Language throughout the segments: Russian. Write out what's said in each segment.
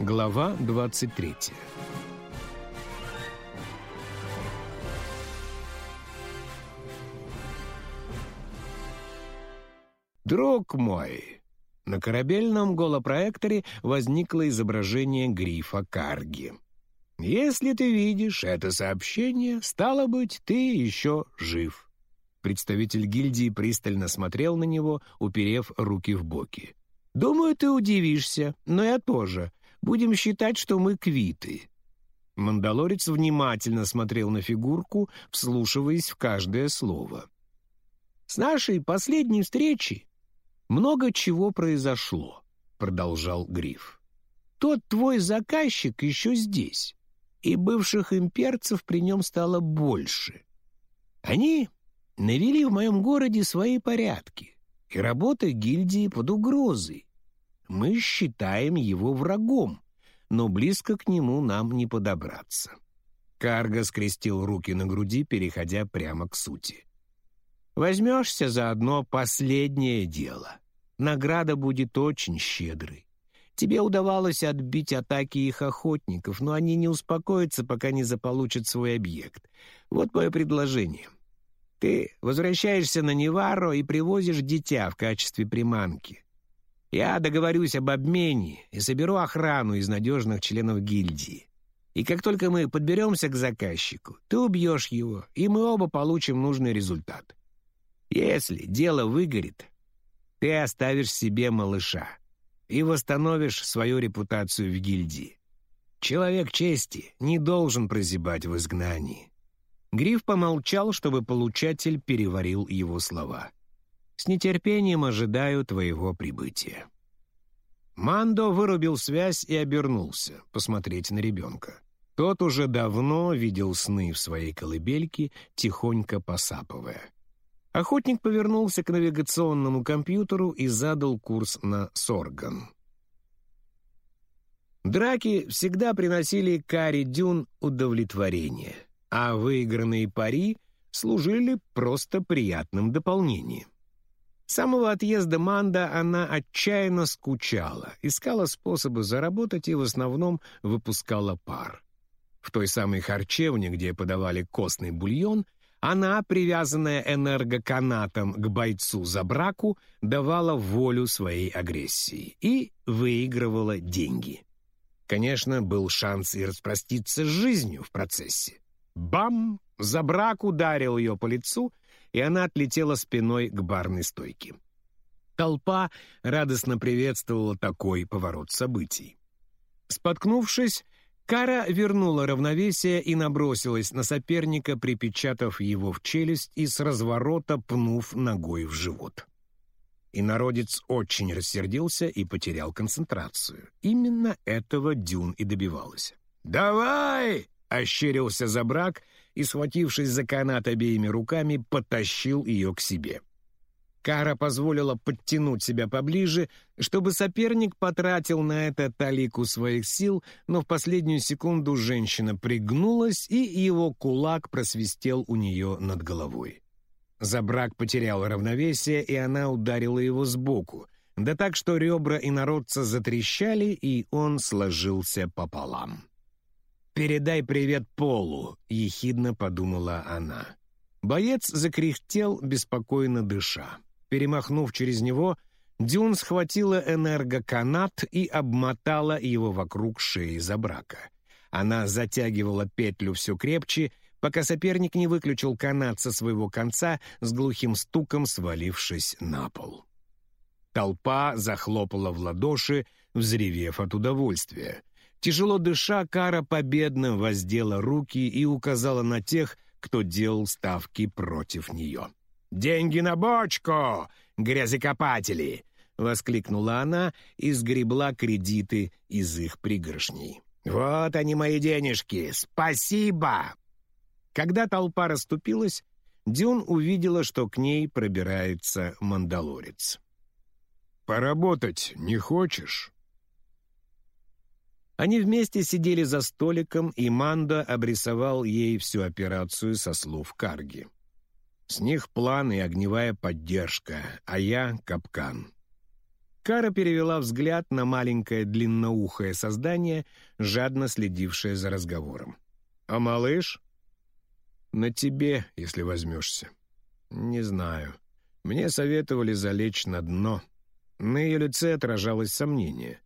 Глава 23 «Друг мой!» На корабельном голопроекторе возникло изображение грифа Карги. «Если ты видишь это сообщение, стало быть, ты еще жив». Представитель гильдии пристально смотрел на него, уперев руки в боки. «Думаю, ты удивишься, но я тоже. Будем считать, что мы квиты». Мандалорец внимательно смотрел на фигурку, вслушиваясь в каждое слово. «С нашей последней встречи много чего произошло», — продолжал Гриф. «Тот твой заказчик еще здесь, и бывших имперцев при нем стало больше. Они навели в моем городе свои порядки, и работа гильдии под угрозой. Мы считаем его врагом, но близко к нему нам не подобраться». Карго скрестил руки на груди, переходя прямо к сути. «Возьмешься за одно последнее дело. Награда будет очень щедрой. Тебе удавалось отбить атаки их охотников, но они не успокоятся, пока не заполучат свой объект. Вот мое предложение. Ты возвращаешься на Неваро и привозишь дитя в качестве приманки. Я договорюсь об обмене и соберу охрану из надежных членов гильдии. И как только мы подберемся к заказчику, ты убьешь его, и мы оба получим нужный результат. Если дело выгорит, ты оставишь себе малыша и восстановишь свою репутацию в гильдии. Человек чести не должен прозябать в изгнании». Гриф помолчал, чтобы получатель переварил его слова. С нетерпением ожидаю твоего прибытия». Мандо вырубил связь и обернулся, посмотреть на ребенка. Тот уже давно видел сны в своей колыбельке, тихонько посапывая. Охотник повернулся к навигационному компьютеру и задал курс на Сорган. Драки всегда приносили Кари Дюн удовлетворение, а выигранные пари служили просто приятным дополнением. С самого отъезда Манда она отчаянно скучала, искала способы заработать и в основном выпускала пар. В той самой харчевне, где подавали костный бульон, она, привязанная энергоканатом к бойцу за браку, давала волю своей агрессии и выигрывала деньги. Конечно, был шанс и распроститься с жизнью в процессе. Бам! Забрак ударил ее по лицу — и она отлетела спиной к барной стойке. Толпа радостно приветствовала такой поворот событий. Споткнувшись, Кара вернула равновесие и набросилась на соперника, припечатав его в челюсть и с разворота пнув ногой в живот. И народец очень рассердился и потерял концентрацию. Именно этого Дюн и добивалась. «Давай!» — ощерился Забрак и, схватившись за канат обеими руками, потащил ее к себе. Кара позволила подтянуть себя поближе, чтобы соперник потратил на это талику своих сил, но в последнюю секунду женщина пригнулась, и его кулак просвистел у нее над головой. Забрак потерял равновесие, и она ударила его сбоку, да так, что ребра инородца затрещали, и он сложился пополам. «Передай привет Полу», — ехидно подумала она. Боец закряхтел, беспокойно дыша. Перемахнув через него, Дюн схватила энергоканат и обмотала его вокруг шеи забрака. Она затягивала петлю все крепче, пока соперник не выключил канат со своего конца с глухим стуком, свалившись на пол. Толпа захлопала в ладоши, взревев от удовольствия. Тяжело дыша, Кара победно воздела руки и указала на тех, кто делал ставки против нее. «Деньги на бочку, грязекопатели!» — воскликнула она и сгребла кредиты из их пригоршней. «Вот они, мои денежки! Спасибо!» Когда толпа расступилась, Дюн увидела, что к ней пробирается мандалорец. «Поработать не хочешь?» Они вместе сидели за столиком, и Манда обрисовал ей всю операцию со слов Карги. С них план и огневая поддержка, а я — капкан. Кара перевела взгляд на маленькое длинноухое создание, жадно следившее за разговором. «А малыш?» «На тебе, если возьмешься». «Не знаю. Мне советовали залечь на дно». На ее лице отражалось сомнение.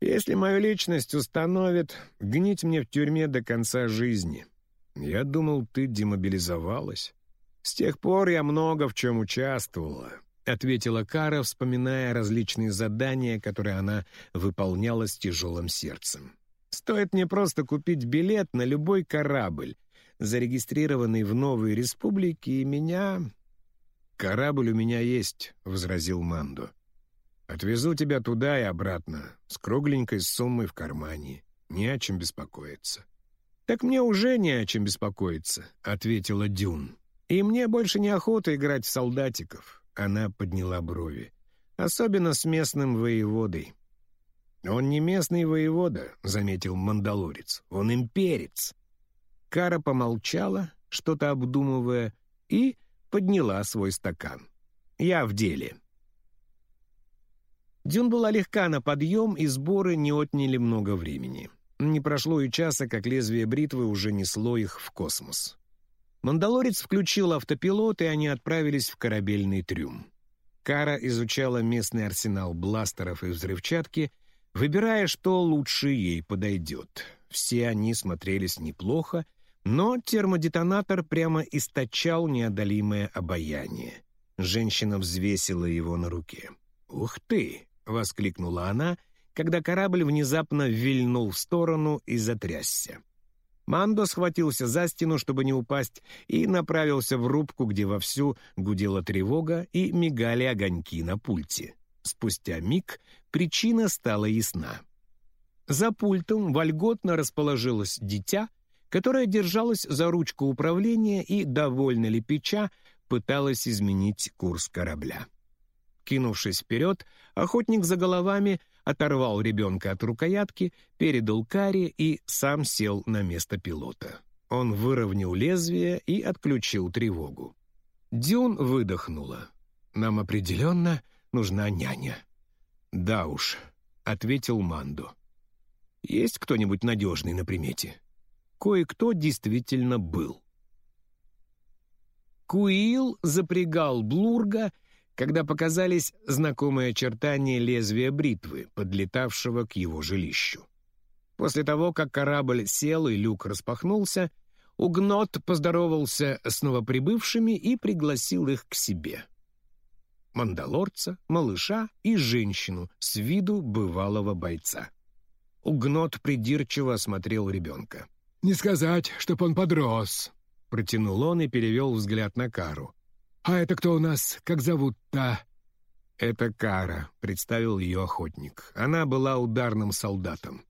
«Если мою личность установят, гнить мне в тюрьме до конца жизни. Я думал, ты демобилизовалась. С тех пор я много в чем участвовала. — ответила Кара, вспоминая различные задания, которые она выполняла с тяжелым сердцем. «Стоит мне просто купить билет на любой корабль, зарегистрированный в Новой Республике, и меня...» «Корабль у меня есть», — возразил Мандо. «Отвезу тебя туда и обратно, с кругленькой суммой в кармане. Не о чем беспокоиться». «Так мне уже не о чем беспокоиться», — ответила Дюн. «И мне больше неохота играть в солдатиков. Она подняла брови. «Особенно с местным воеводой». «Он не местный воевода», — заметил мандалорец. «Он имперец». Кара помолчала, что-то обдумывая, и подняла свой стакан. «Я в деле». Дюн была легка на подъем, и сборы не отняли много времени. Не прошло и часа, как лезвие бритвы уже несло их в космос. Мандалорец включил автопилот, и они отправились в корабельный трюм. Кара изучала местный арсенал бластеров и взрывчатки, выбирая, что лучше ей подойдет. Все они смотрелись неплохо, но термодетонатор прямо источал неодолимое обаяние. Женщина взвесила его на руке. «Ух ты!» — воскликнула она, когда корабль внезапно вильнул в сторону и затрясся. Мандо схватился за стену, чтобы не упасть, и направился в рубку, где вовсю гудела тревога и мигали огоньки на пульте. Спустя миг причина стала ясна. За пультом вольготно расположилось дитя, которое держалось за ручку управления и, довольно лепеча, пыталось изменить курс корабля. Кинувшись вперед, охотник за головами оторвал ребенка от рукоятки, передал Каре и сам сел на место пилота. Он выровнял лезвие и отключил тревогу. Дюн выдохнула. «Нам определенно нужна няня». «Да уж», — ответил Манду. «Есть кто-нибудь надежный на примете?» Кое-кто действительно был. Куил запрягал Блурга когда показались знакомые очертания лезвия бритвы, подлетавшего к его жилищу. После того, как корабль сел и люк распахнулся, Угнот поздоровался с новоприбывшими и пригласил их к себе. Мандалорца, малыша и женщину с виду бывалого бойца. Угнот придирчиво осмотрел ребенка. «Не сказать, чтоб он подрос», — протянул он и перевел взгляд на Кару. «А это кто у нас? Как зовут-то?» «Это Кара», — представил ее охотник. Она была ударным солдатом.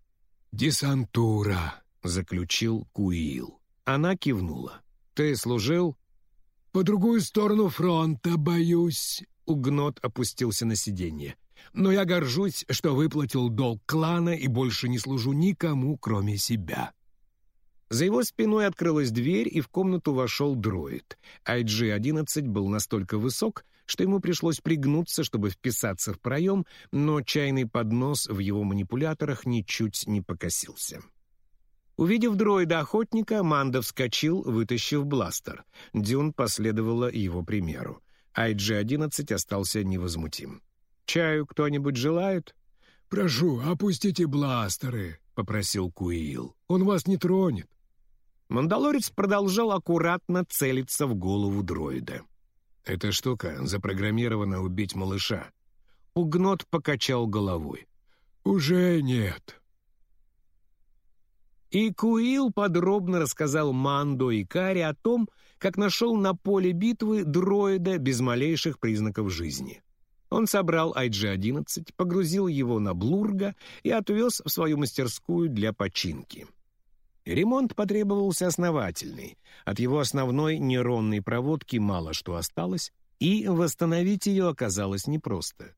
«Десантура», — заключил Куил. Она кивнула. «Ты служил?» «По другую сторону фронта, боюсь», — Угнот опустился на сиденье. «Но я горжусь, что выплатил долг клана и больше не служу никому, кроме себя». За его спиной открылась дверь, и в комнату вошел дроид. IG-11 был настолько высок, что ему пришлось пригнуться, чтобы вписаться в проем, но чайный поднос в его манипуляторах ничуть не покосился. Увидев дроида-охотника, Манда вскочил, вытащив бластер. Дюн последовала его примеру. IG-11 остался невозмутим. «Чаю кто-нибудь желает?» «Прошу, опустите бластеры», — попросил Куил. «Он вас не тронет». Мандалорец продолжал аккуратно целиться в голову дроида. «Эта штука запрограммирована убить малыша». Угнот покачал головой. «Уже нет». И Куил подробно рассказал Мандо и Каре о том, как нашел на поле битвы дроида без малейших признаков жизни. Он собрал IG-11, погрузил его на Блурга и отвез в свою мастерскую для починки. Ремонт потребовался основательный. От его основной нейронной проводки мало что осталось, и восстановить ее оказалось непросто.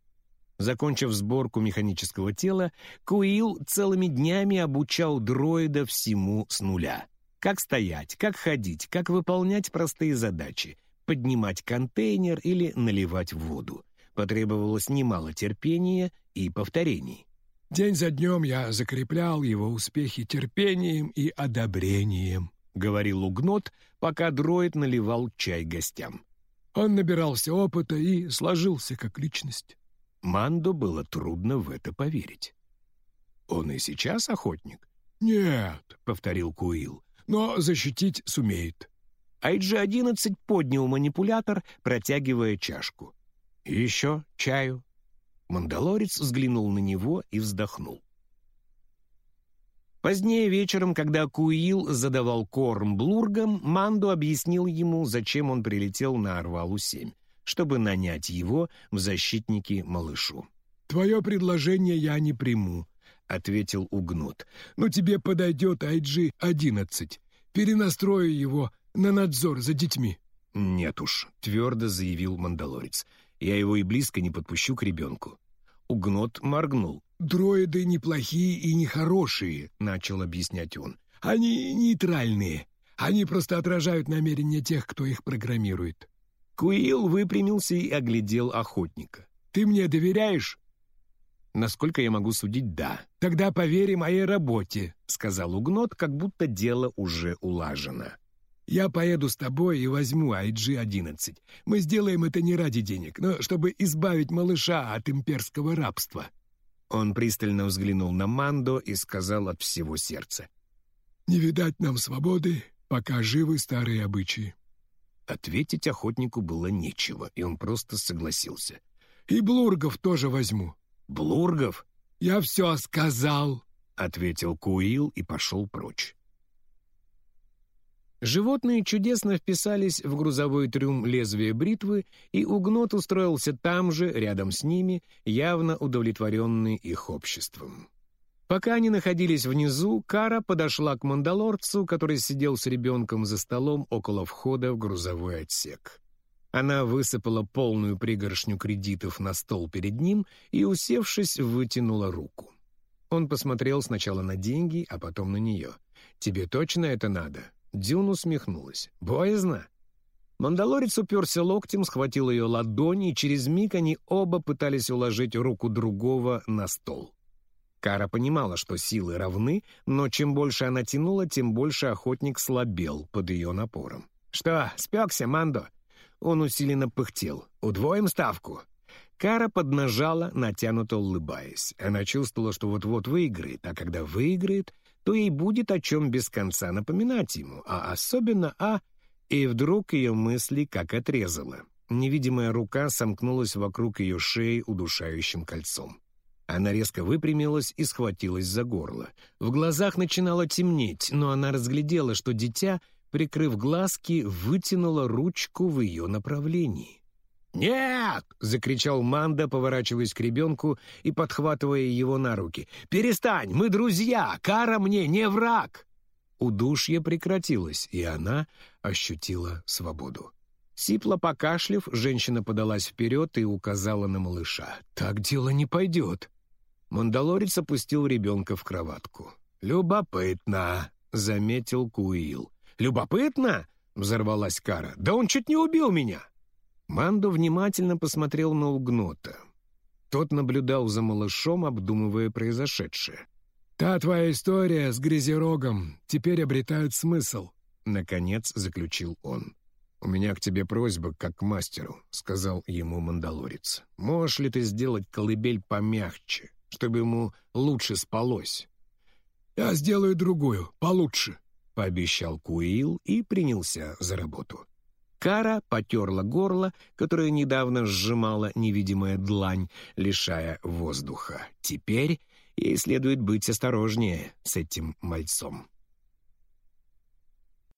Закончив сборку механического тела, Куил целыми днями обучал дроида всему с нуля. Как стоять, как ходить, как выполнять простые задачи, поднимать контейнер или наливать воду. потребовалось немало терпения и повторений. «День за днем я закреплял его успехи терпением и одобрением», — говорил Угнот, пока дроид наливал чай гостям. Он набирался опыта и сложился как личность. Мандо было трудно в это поверить. «Он и сейчас охотник?» «Нет», — повторил Куил, — «но защитить сумеет». Айджи-11 поднял манипулятор, протягивая чашку. «Еще чаю?» Мандалорец взглянул на него и вздохнул. Позднее вечером, когда Куил задавал корм блургам, Манду объяснил ему, зачем он прилетел на Арвалу-7, чтобы нанять его в защитники малышу. «Твое предложение я не приму», — ответил Угнут. «Но тебе подойдет IG-11. Перенастрою его на надзор за детьми». «Нет уж», — твердо заявил Мандалорец. «Я его и близко не подпущу к ребенку». Угнот моргнул. «Дроиды неплохие и нехорошие», — начал объяснять он. «Они нейтральные. Они просто отражают намерения тех, кто их программирует». Куил выпрямился и оглядел охотника. «Ты мне доверяешь?» «Насколько я могу судить, да». «Тогда поверь моей работе», — сказал Угнот, как будто дело уже улажено. «Я поеду с тобой и возьму IG-11. Мы сделаем это не ради денег, но чтобы избавить малыша от имперского рабства». Он пристально взглянул на Мандо и сказал от всего сердца. «Не видать нам свободы, пока живы старые обычаи». Ответить охотнику было нечего, и он просто согласился. «И Блургов тоже возьму». «Блургов?» «Я все сказал», — ответил Куил и пошел прочь. Животные чудесно вписались в грузовой трюм лезвия бритвы, и Угнот устроился там же, рядом с ними, явно удовлетворенный их обществом. Пока они находились внизу, Кара подошла к мандалорцу, который сидел с ребенком за столом около входа в грузовой отсек. Она высыпала полную пригоршню кредитов на стол перед ним и, усевшись, вытянула руку. Он посмотрел сначала на деньги, а потом на нее. «Тебе точно это надо?» Дюн усмехнулась. «Боязно?» Мандалорец уперся локтем, схватил ее ладони, и через миг они оба пытались уложить руку другого на стол. Кара понимала, что силы равны, но чем больше она тянула, тем больше охотник слабел под ее напором. «Что, спекся, Мандо?» Он усиленно пыхтел. «Удвоим ставку?» Кара поднажала, натянуто улыбаясь. Она чувствовала, что вот-вот выиграет, а когда выиграет, то ей будет о чем без конца напоминать ему, а особенно о... И вдруг ее мысли как отрезала. Невидимая рука сомкнулась вокруг ее шеи удушающим кольцом. Она резко выпрямилась и схватилась за горло. В глазах начинало темнеть, но она разглядела, что дитя, прикрыв глазки, вытянуло ручку в ее направлении. «Нет!» — закричал Манда, поворачиваясь к ребенку и подхватывая его на руки. «Перестань! Мы друзья! Кара мне не враг!» Удушье прекратилось, и она ощутила свободу. Сипло покашлив, женщина подалась вперед и указала на малыша. «Так дело не пойдет!» Мандалорец опустил ребенка в кроватку. «Любопытно!» — заметил Куил. «Любопытно?» — взорвалась Кара. «Да он чуть не убил меня!» Мандо внимательно посмотрел на Угнота. Тот наблюдал за малышом, обдумывая произошедшее. «Та твоя история с Грязерогом теперь обретает смысл», — наконец заключил он. «У меня к тебе просьба, как к мастеру», — сказал ему мандалорец. «Можешь ли ты сделать колыбель помягче, чтобы ему лучше спалось?» «Я сделаю другую, получше», — пообещал Куил и принялся за работу. Кара потерла горло, которое недавно сжимала невидимая длань, лишая воздуха. Теперь ей следует быть осторожнее с этим мальцом.